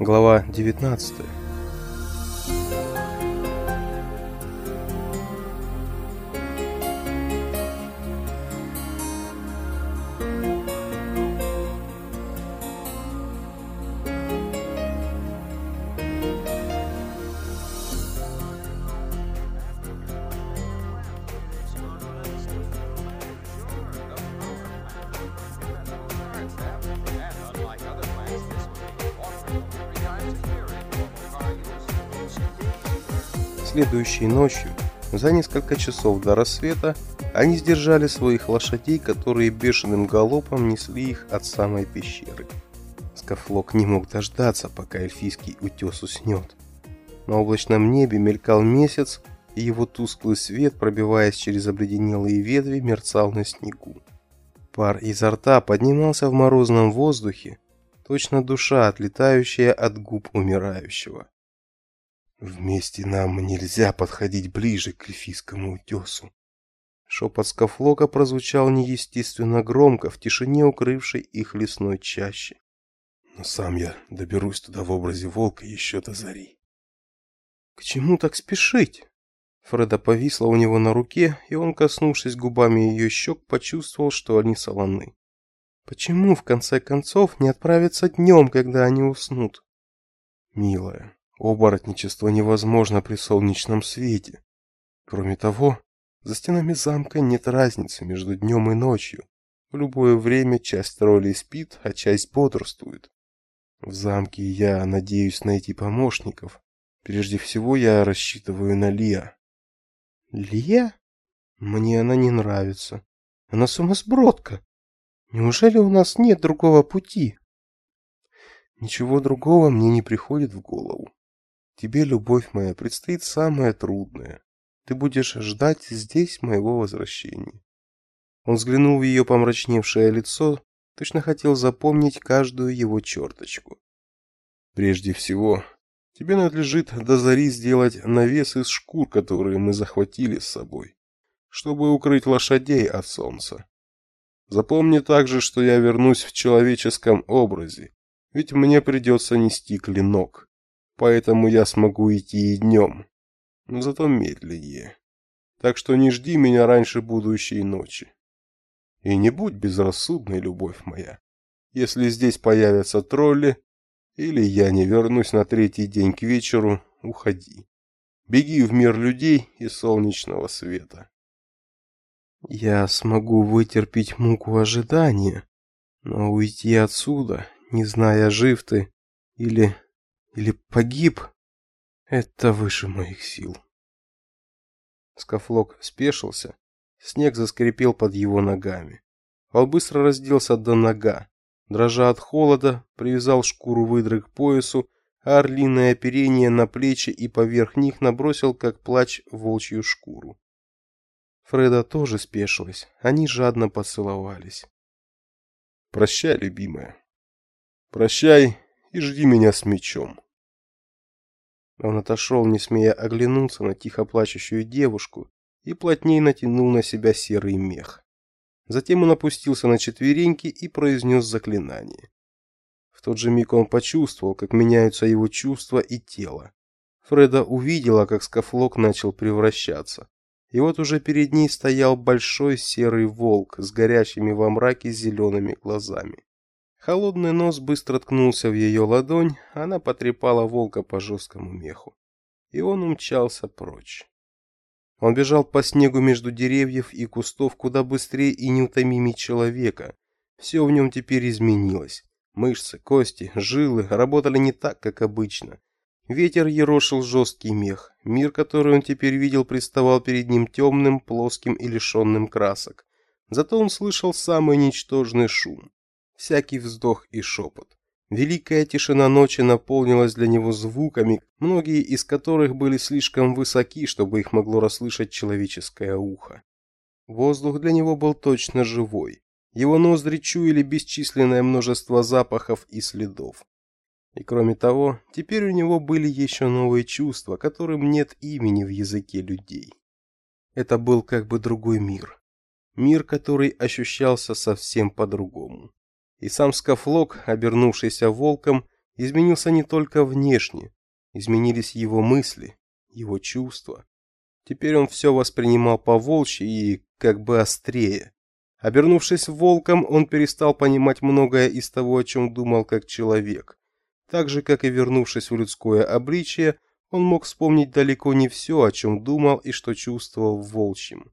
Глава 19. Следующей ночью, за несколько часов до рассвета, они сдержали своих лошадей, которые бешеным галопом несли их от самой пещеры. Скафлок не мог дождаться, пока эльфийский утес уснет. На облачном небе мелькал месяц, и его тусклый свет, пробиваясь через обледенелые ветви, мерцал на снегу. Пар изо рта поднимался в морозном воздухе, точно душа, отлетающая от губ умирающего. Вместе нам нельзя подходить ближе к эльфийскому утесу. Шепот Скафлока прозвучал неестественно громко в тишине, укрывшей их лесной чаще. Но сам я доберусь туда в образе волка еще до зари. К чему так спешить? Фреда повисла у него на руке, и он, коснувшись губами ее щек, почувствовал, что они солоны. Почему, в конце концов, не отправиться днем, когда они уснут? Милая, Оборотничество невозможно при солнечном свете. Кроме того, за стенами замка нет разницы между днем и ночью. В любое время часть троллей спит, а часть бодрствует. В замке я надеюсь найти помощников. Прежде всего я рассчитываю на Лия. Лия? Мне она не нравится. Она сумасбродка. Неужели у нас нет другого пути? Ничего другого мне не приходит в голову. Тебе, любовь моя, предстоит самое трудное. Ты будешь ждать здесь моего возвращения. Он взглянул в ее помрачневшее лицо, точно хотел запомнить каждую его черточку. Прежде всего, тебе надлежит до зари сделать навес из шкур, которые мы захватили с собой, чтобы укрыть лошадей от солнца. Запомни также, что я вернусь в человеческом образе, ведь мне придется нести клинок поэтому я смогу идти и днем, но зато медленнее. Так что не жди меня раньше будущей ночи. И не будь безрассудной, любовь моя. Если здесь появятся тролли, или я не вернусь на третий день к вечеру, уходи. Беги в мир людей и солнечного света. Я смогу вытерпеть муку ожидания, но уйти отсюда, не зная, жив ты или или погиб, это выше моих сил. Скафлок спешился, снег заскрипел под его ногами. Он быстро разделся до нога, дрожа от холода, привязал шкуру выдры к поясу, а орлиное оперение на плечи и поверх них набросил, как плач, волчью шкуру. Фреда тоже спешилась, они жадно поцеловались. «Прощай, любимая. Прощай и жди меня с мечом». Он отошел, не смея оглянуться на тихо плачущую девушку, и плотнее натянул на себя серый мех. Затем он опустился на четвереньки и произнес заклинание. В тот же миг он почувствовал, как меняются его чувства и тело. Фреда увидела, как скафлок начал превращаться. И вот уже перед ней стоял большой серый волк с горящими во мраке зелеными глазами. Холодный нос быстро ткнулся в ее ладонь, она потрепала волка по жесткому меху. И он умчался прочь. Он бежал по снегу между деревьев и кустов куда быстрее и неутомимее человека. Все в нем теперь изменилось. Мышцы, кости, жилы работали не так, как обычно. Ветер ерошил жесткий мех. Мир, который он теперь видел, представал перед ним темным, плоским и лишенным красок. Зато он слышал самый ничтожный шум всякий вздох и шепот. Великая тишина ночи наполнилась для него звуками, многие из которых были слишком высоки, чтобы их могло расслышать человеческое ухо. Воздух для него был точно живой. Его ноздри чуяли бесчисленное множество запахов и следов. И кроме того, теперь у него были еще новые чувства, которым нет имени в языке людей. Это был как бы другой мир. Мир, который ощущался совсем по-другому и сам Скафлок, обернувшийся волком, изменился не только внешне, изменились его мысли, его чувства. Теперь он все воспринимал по-волчьи и как бы острее. Обернувшись волком, он перестал понимать многое из того, о чем думал как человек. Так же, как и вернувшись в людское обличие, он мог вспомнить далеко не все, о чем думал и что чувствовал в волчьем.